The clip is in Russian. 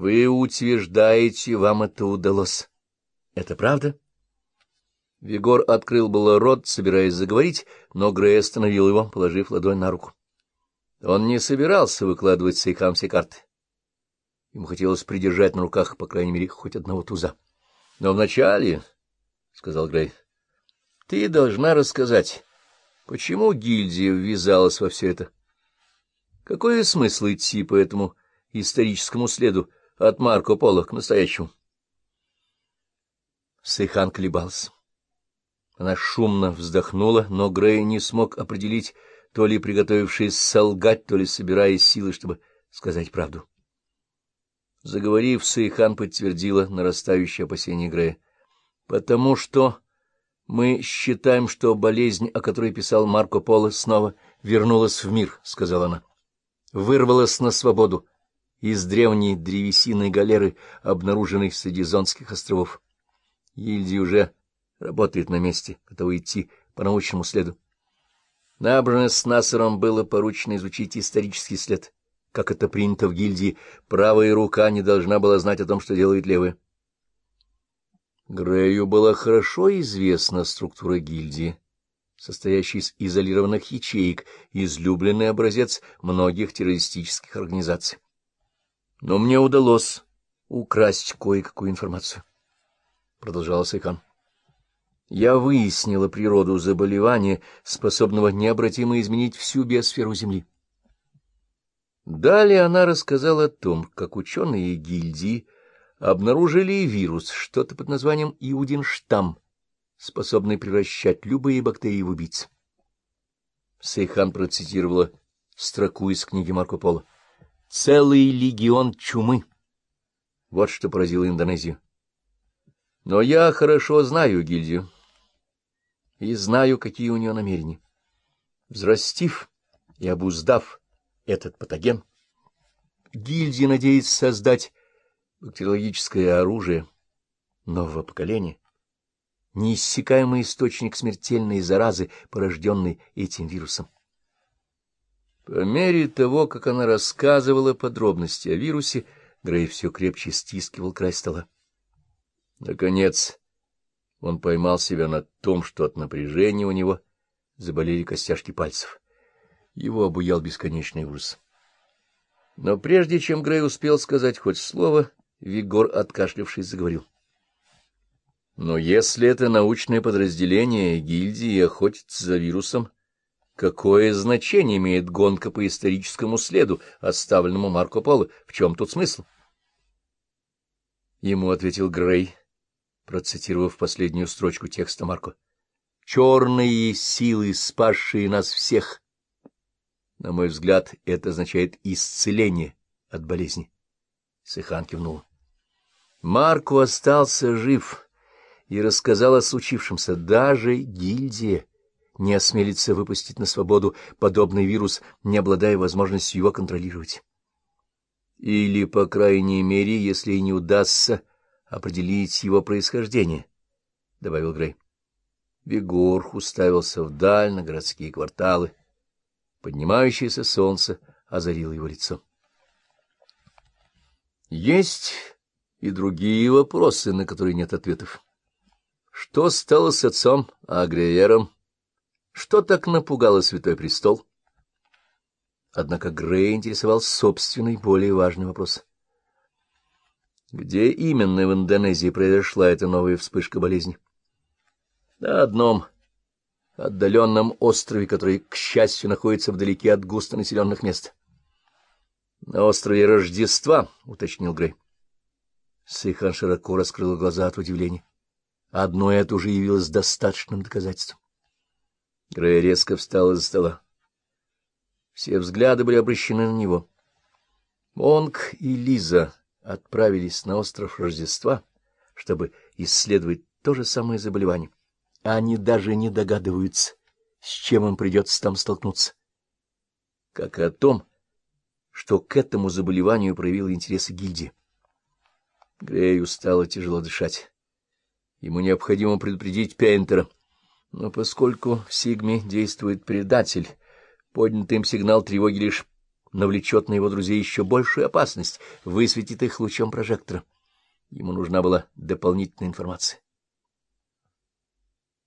Вы утверждаете, вам это удалось. Это правда? Вигор открыл было рот, собираясь заговорить, но Грей остановил его, положив ладонь на руку. Он не собирался выкладывать сейхам все карты. Ему хотелось придержать на руках, по крайней мере, хоть одного туза. — Но вначале, — сказал Грей, — ты должна рассказать, почему гильдия ввязалась во все это. Какой смысл идти по этому историческому следу от Марко Поло к настоящему? Сейхан колебался. Она шумно вздохнула, но Грей не смог определить, то ли приготовившись солгать, то ли собираясь силы, чтобы сказать правду. Заговорив, Сейхан подтвердила нарастающее опасение Грея. — Потому что мы считаем, что болезнь, о которой писал Марко Поло, снова вернулась в мир, — сказала она. Вырвалась на свободу из древней древесиной галеры, обнаруженной среди Зонских островов. Ильди уже работает на месте, готова идти по научному следу. Набрано с Насером было поручено изучить исторический след — как это принято в гильдии, правая рука не должна была знать о том, что делает левая. Грею была хорошо известна структура гильдии, состоящая из изолированных ячеек, излюбленный образец многих террористических организаций. Но мне удалось украсть кое-какую информацию, — продолжал Сайхан. Я выяснила природу заболевания, способного необратимо изменить всю биосферу Земли. Далее она рассказала о том, как ученые гильдии обнаружили вирус, что-то под названием Иудин-штамм, способный превращать любые бактерии в убийц. Сейхан процитировала строку из книги Марко Поло. «Целый легион чумы». Вот что поразило Индонезию. Но я хорошо знаю гильдию и знаю, какие у нее намерения. Взрастив и обуздав этот патоген. Гильдия надеется создать бактериологическое оружие нового поколения, неиссякаемый источник смертельной заразы, порожденной этим вирусом. По мере того, как она рассказывала подробности о вирусе, Грей все крепче стискивал край стола. Наконец, он поймал себя на том, что от напряжения у него заболели костяшки пальцев. Его обуял бесконечный ужас. Но прежде чем Грей успел сказать хоть слово, Вигор, откашлявшись, заговорил. Но если это научное подразделение гильдии охотится за вирусом, какое значение имеет гонка по историческому следу, оставленному Марко Поло? В чем тут смысл? Ему ответил Грей, процитировав последнюю строчку текста Марко. «Черные силы, спасшие нас всех, на мой взгляд, это означает исцеление от болезни. Сыхан кивнул. Марку остался жив и рассказал о случившемся. Даже гильдия не осмелится выпустить на свободу подобный вирус, не обладая возможностью его контролировать. Или, по крайней мере, если и не удастся определить его происхождение, — добавил Грей. Бегор уставился вдаль на городские кварталы, Поднимающееся солнце озарило его лицо. Есть и другие вопросы, на которые нет ответов. Что стало с отцом Агриером? Что так напугало Святой Престол? Однако Грей интересовал собственный, более важный вопрос. Где именно в Индонезии произошла эта новая вспышка болезни? На одном отдаленном острове, который, к счастью, находится вдалеке от густонаселенных мест. — На острове Рождества, — уточнил Грей. Сейхан широко раскрыл глаза от удивления. Одно это уже явилось достаточным доказательством. Грей резко встал из-за стола. Все взгляды были обращены на него. Монг и Лиза отправились на остров Рождества, чтобы исследовать то же самое заболевание. Они даже не догадываются, с чем им придется там столкнуться. Как и о том, что к этому заболеванию проявила интересы гильдии. Грею стало тяжело дышать. Ему необходимо предупредить Пейнтера. Но поскольку в Сигме действует предатель, поднятый им сигнал тревоги лишь навлечет на его друзей еще большую опасность, высветит их лучом прожектора. Ему нужна была дополнительная информация.